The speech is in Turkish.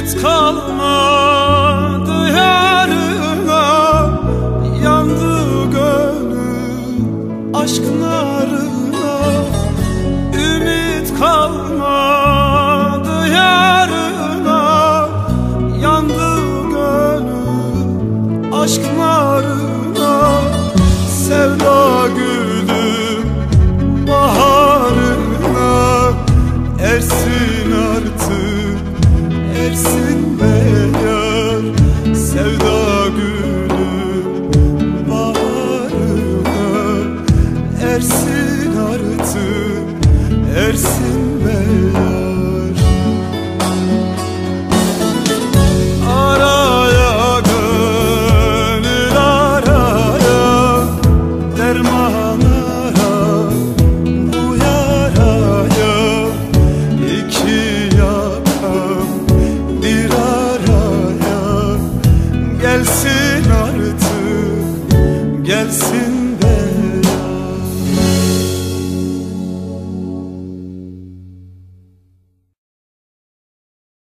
Ümit kalmadı yarına Yandı gönül aşk ersin artık ersin be yar Araya gönül araya derman.